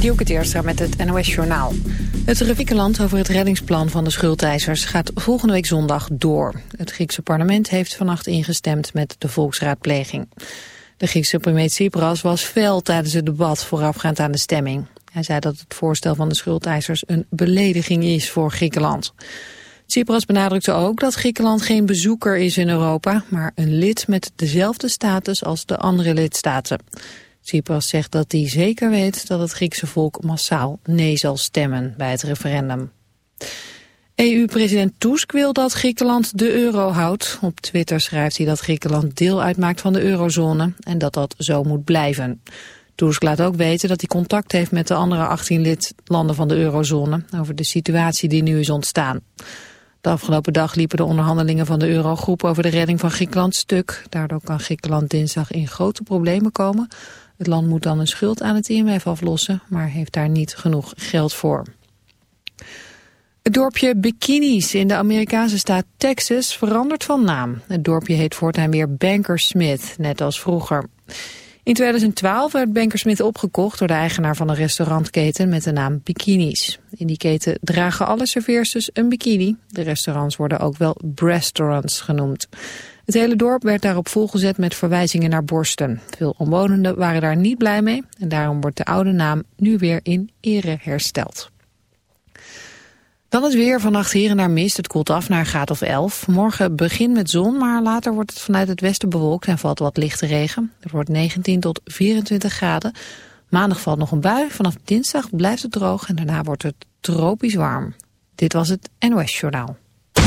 Dielke Teerstra met het NOS-journaal. Het Griekenland over het reddingsplan van de schuldeisers gaat volgende week zondag door. Het Griekse parlement heeft vannacht ingestemd met de volksraadpleging. De Griekse premier Tsipras was fel tijdens het debat voorafgaand aan de stemming. Hij zei dat het voorstel van de schuldeisers een belediging is voor Griekenland. Tsipras benadrukte ook dat Griekenland geen bezoeker is in Europa... maar een lid met dezelfde status als de andere lidstaten. Tsipras zegt dat hij zeker weet dat het Griekse volk massaal nee zal stemmen bij het referendum. EU-president Tusk wil dat Griekenland de euro houdt. Op Twitter schrijft hij dat Griekenland deel uitmaakt van de eurozone en dat dat zo moet blijven. Tusk laat ook weten dat hij contact heeft met de andere 18 lidlanden van de eurozone over de situatie die nu is ontstaan. De afgelopen dag liepen de onderhandelingen van de eurogroep over de redding van Griekenland stuk. Daardoor kan Griekenland dinsdag in grote problemen komen het land moet dan een schuld aan het IMF aflossen, maar heeft daar niet genoeg geld voor. Het dorpje Bikinis in de Amerikaanse staat Texas verandert van naam. Het dorpje heet voortaan weer Bankersmith, net als vroeger. In 2012 werd Bankersmith opgekocht door de eigenaar van een restaurantketen met de naam Bikinis. In die keten dragen alle serveersters een bikini. De restaurants worden ook wel restaurants genoemd. Het hele dorp werd daarop volgezet met verwijzingen naar borsten. Veel omwonenden waren daar niet blij mee en daarom wordt de oude naam nu weer in ere hersteld. Dan het weer. Vannacht hier en daar mist. Het koelt af naar een graad of 11. Morgen begin met zon, maar later wordt het vanuit het westen bewolkt en valt wat lichte regen. Het wordt 19 tot 24 graden. Maandag valt nog een bui. Vanaf dinsdag blijft het droog en daarna wordt het tropisch warm. Dit was het NOS Journaal.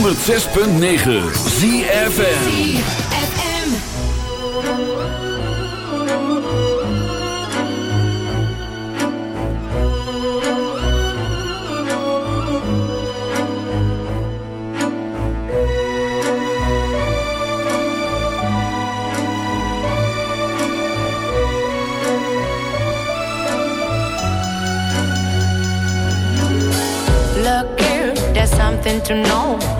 106.9 ZFN something to know.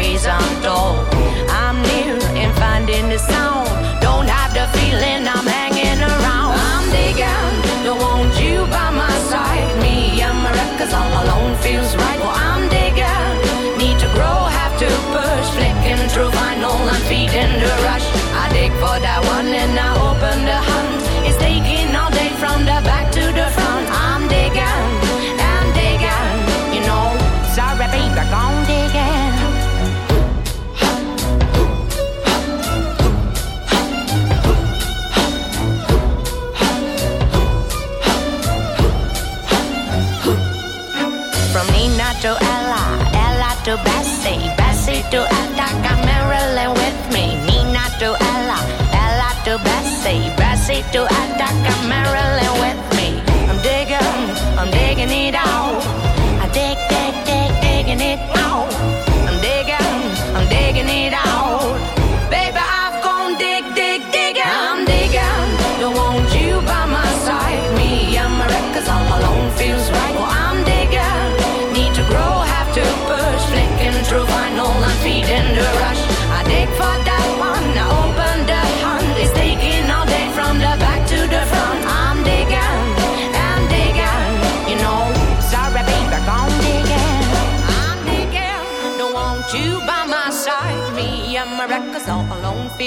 stories untold. I'm near and finding the sound. Don't have the feeling I'm hanging around. I'm digging, don't want you by my side. Me and my records all alone feels right. Well, I'm digging, need to grow, have to push. Flicking through vinyl and feeding the rush. I dig for that one and I Bessie, Bessie to Attica, Marilyn with me. I'm digging, I'm digging it out. I dig, dig, dig, digging it out.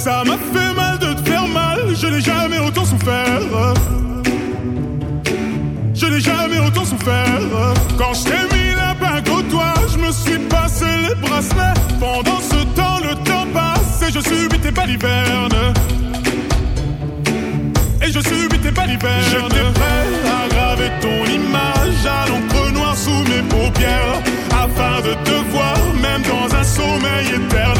Ça m'a fait mal de te faire mal, je n'ai jamais autant souffert. Je n'ai jamais autant souffert. Quand je t'ai mis la bague au toit, je me suis passé les bracelets. Pendant ce temps, le temps passe et je subis tes balivernes. Et je subis tes balivernes. J'étais prêt à graver ton image à l'encre noire sous mes paupières. Afin de te voir, même dans un sommeil éternel.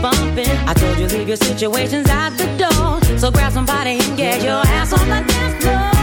bumping. I told you leave your situations out the door. So grab somebody and get your ass on the dance floor.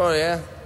oh, yeah.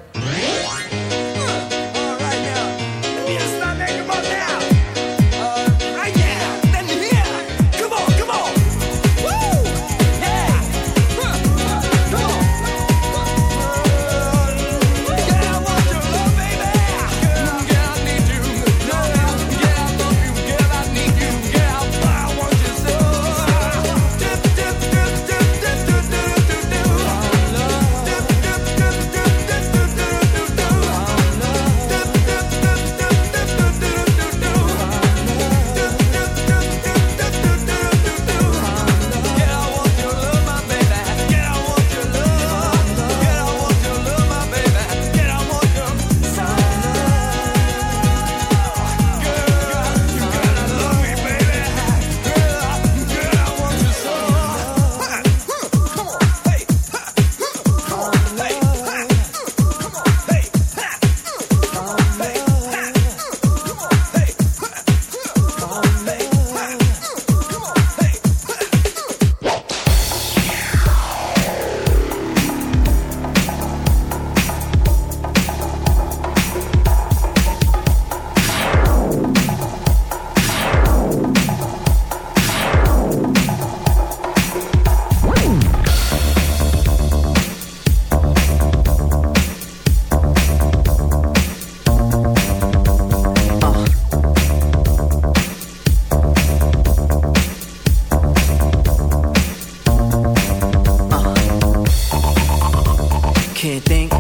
Can't think,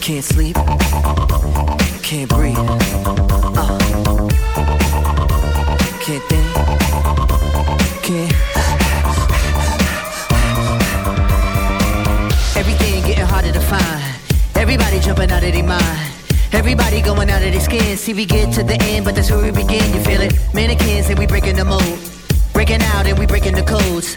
can't sleep, can't breathe. Uh. Can't think, can't. Everything getting harder to find. Everybody jumping out of their mind. Everybody going out of their skin. See, we get to the end, but that's where we begin. You feel it? Mannequins and we breaking the mold. Breaking out and we breaking the codes.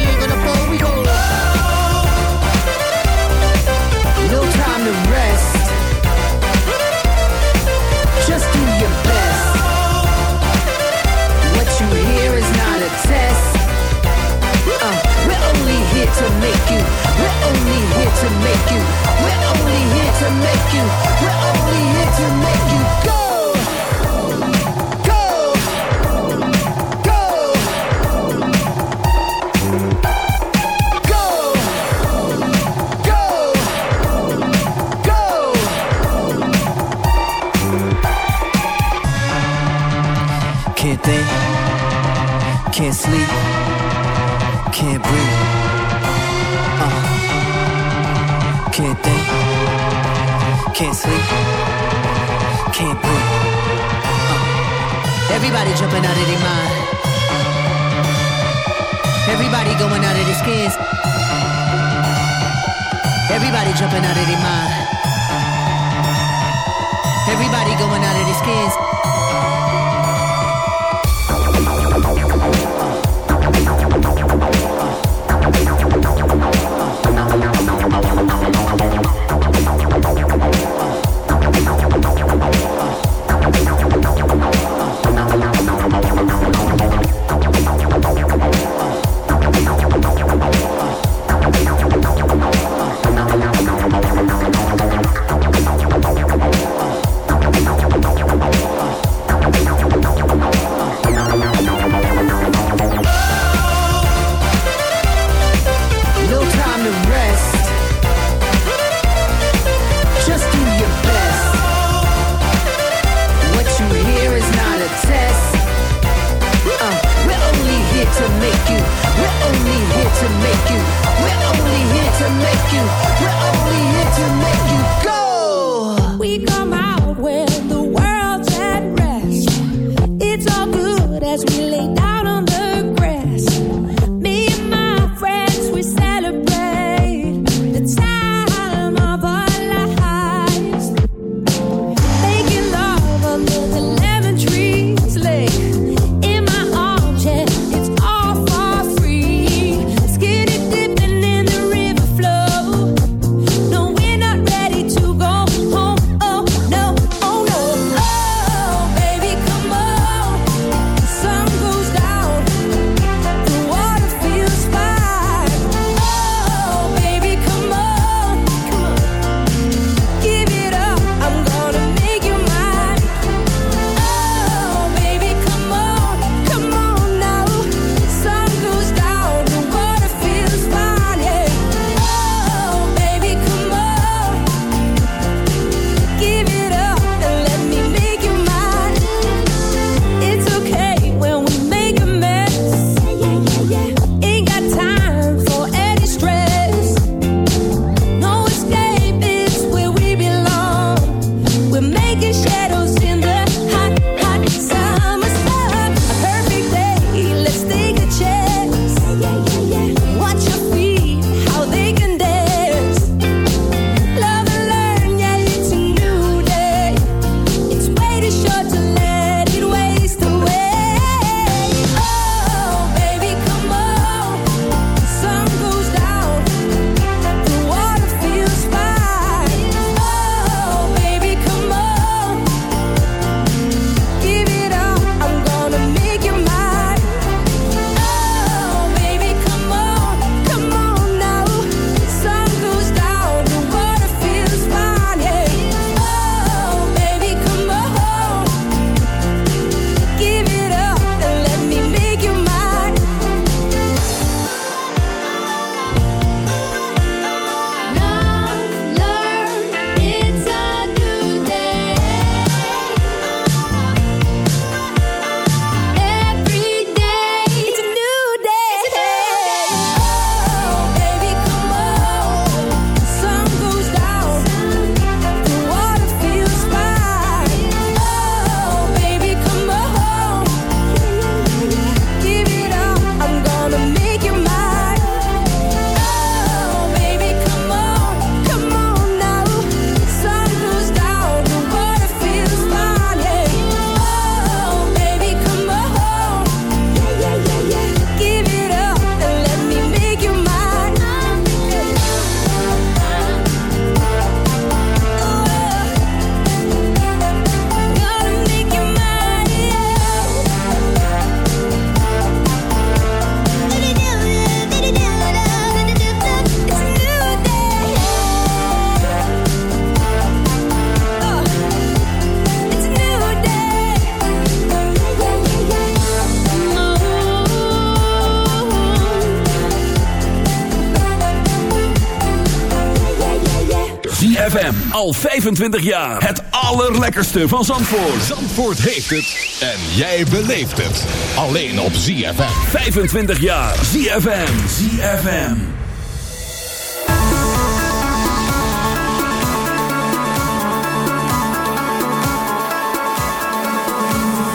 Al 25 jaar. Het allerlekkerste van Zandvoort. Zandvoort heeft het. En jij beleeft het. Alleen op ZFM. 25 jaar. ZFM. ZFM.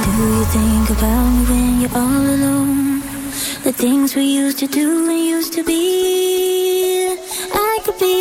Do you think about when you're all alone? The things we used to do and used to be.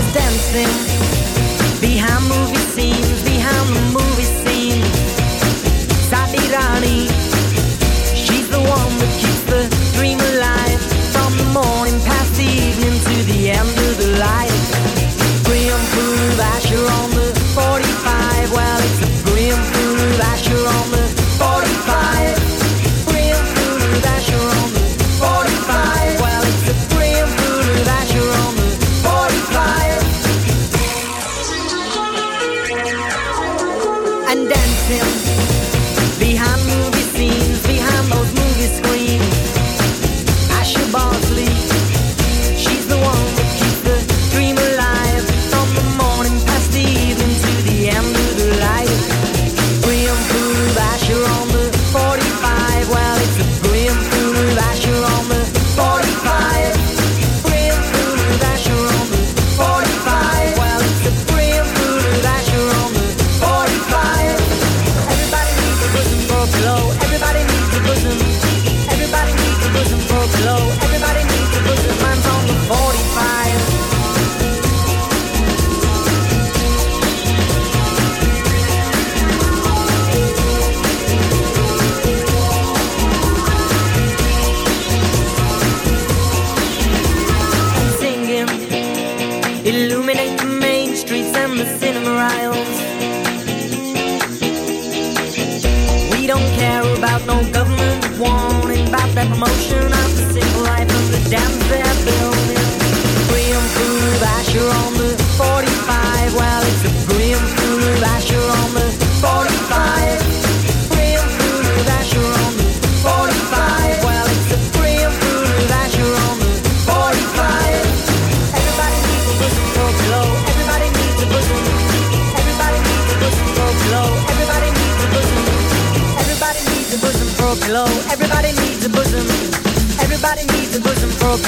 is dancing behind movie scenes, behind the movie scenes. Sadi Rani, she's the one that keeps the dream alive from the morning past the evening to the end of the life. Grim prove Asher on the 45. Well, it's a grim prove Asher on that motion of the single life of the damn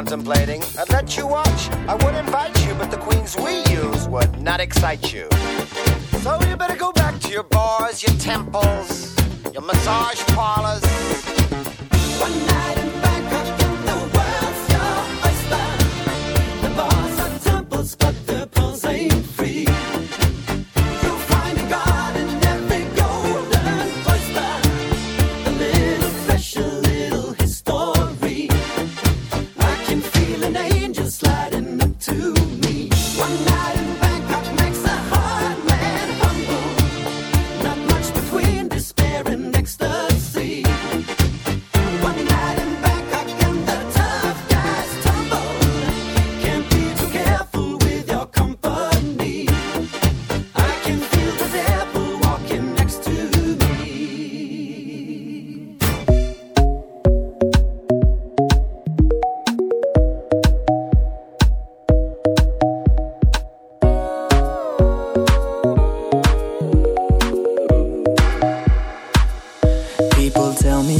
contemplate.